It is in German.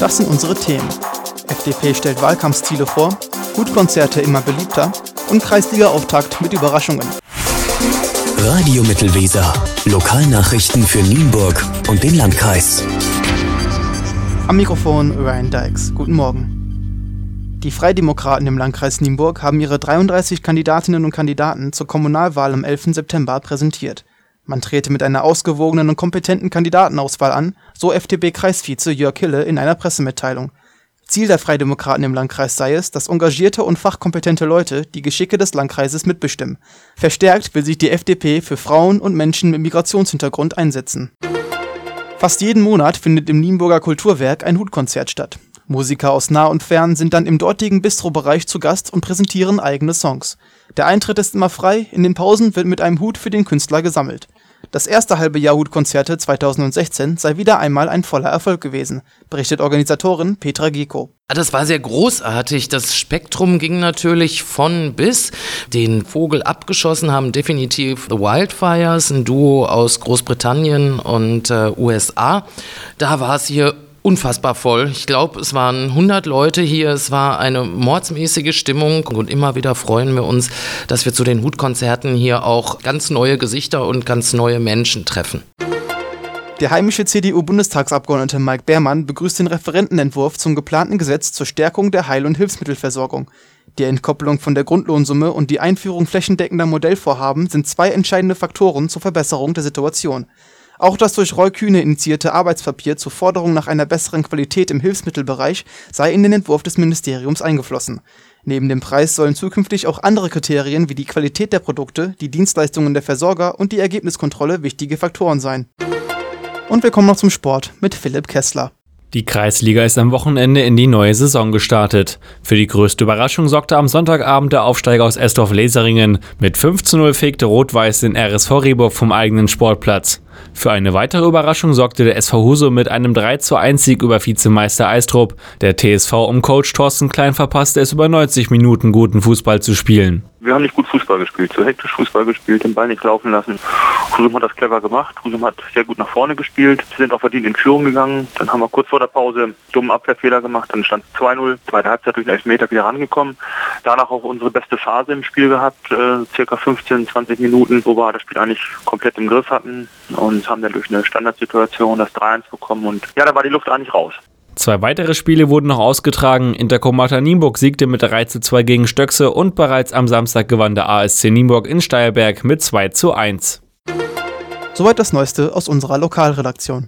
Das sind unsere Themen. FDP stellt Wahlkampfziele vor, Gutkonzerte immer beliebter und Kreisliga-Auftakt mit Überraschungen. Radio Mittelweser. Lokalnachrichten für Nienburg und den Landkreis. Am Mikrofon Ryan Dykes. Guten Morgen. Die Freidemokraten im Landkreis Nienburg haben ihre 33 Kandidatinnen und Kandidaten zur Kommunalwahl am 11. September präsentiert. Man trete mit einer ausgewogenen und kompetenten Kandidatenauswahl an, so FDP-Kreisvize Jörg Hille in einer Pressemitteilung. Ziel der Freidemokraten im Landkreis sei es, dass engagierte und fachkompetente Leute die Geschicke des Landkreises mitbestimmen. Verstärkt will sich die FDP für Frauen und Menschen mit Migrationshintergrund einsetzen. Fast jeden Monat findet im Nienburger Kulturwerk ein Hutkonzert statt. Musiker aus nah und fern sind dann im dortigen Bistrobereich zu Gast und präsentieren eigene Songs. Der Eintritt ist immer frei, in den Pausen wird mit einem Hut für den Künstler gesammelt. Das erste halbe Jahr Hut-Konzerte 2016 sei wieder einmal ein voller Erfolg gewesen, berichtet Organisatorin Petra Giekow. Das war sehr großartig. Das Spektrum ging natürlich von bis. Den Vogel abgeschossen haben definitiv The Wildfires, ein Duo aus Großbritannien und äh, USA. Da war es hier unfassbar voll. Ich glaube, es waren 100 Leute hier. Es war eine mordsmäßige Stimmung und immer wieder freuen wir uns, dass wir zu den Hutkonzerten hier auch ganz neue Gesichter und ganz neue Menschen treffen. Der heimische CDU-Bundestagsabgeordnete Mike Beermann begrüßt den Referentenentwurf zum geplanten Gesetz zur Stärkung der Heil- und Hilfsmittelversorgung. Die Entkopplung von der Grundlohnsumme und die Einführung flächendeckender Modellvorhaben sind zwei entscheidende Faktoren zur Verbesserung der Situation. Auch das durch Roy Kühne initiierte Arbeitspapier zur Forderung nach einer besseren Qualität im Hilfsmittelbereich sei in den Entwurf des Ministeriums eingeflossen. Neben dem Preis sollen zukünftig auch andere Kriterien wie die Qualität der Produkte, die Dienstleistungen der Versorger und die Ergebniskontrolle wichtige Faktoren sein. Und wir kommen noch zum Sport mit Philipp Kessler. Die Kreisliga ist am Wochenende in die neue Saison gestartet. Für die größte Überraschung sorgte am Sonntagabend der Aufsteiger aus Estorf-Leseringen. Mit 5 zu 0 fegte Rot-Weiß den RSV Rehburg vom eigenen Sportplatz. Für eine weitere Überraschung sorgte der SV Huso mit einem 3 zu 1 Sieg über Vizemeister Eistrup. Der TSV um Coach Thorsten Klein verpasste es über 90 Minuten guten Fußball zu spielen. Wir haben nicht gut Fußball gespielt, zu hektisch Fußball gespielt, den Ball nicht laufen lassen Kusum hat das clever gemacht. Kusum hat sehr gut nach vorne gespielt. Sie sind auch verdient in Führung gegangen. Dann haben wir kurz vor der Pause einen dummen Abwehrfehler gemacht. Dann stand 2-0. Zweite Halbzeit durch den Elfmeter wieder rangekommen. Danach auch unsere beste Phase im Spiel gehabt. Äh, circa 15, 20 Minuten, wo wir das Spiel eigentlich komplett im Griff hatten. Und haben dann durch eine Standardsituation das 3-1 bekommen. Und ja, da war die Luft eigentlich raus. Zwei weitere Spiele wurden noch ausgetragen. Intercomata Nienburg siegte mit 3 zu 2 gegen Stöckse und bereits am Samstag gewann der ASC Nienburg in Steierberg mit 2 zu 1. Soweit das Neueste aus unserer Lokalredaktion.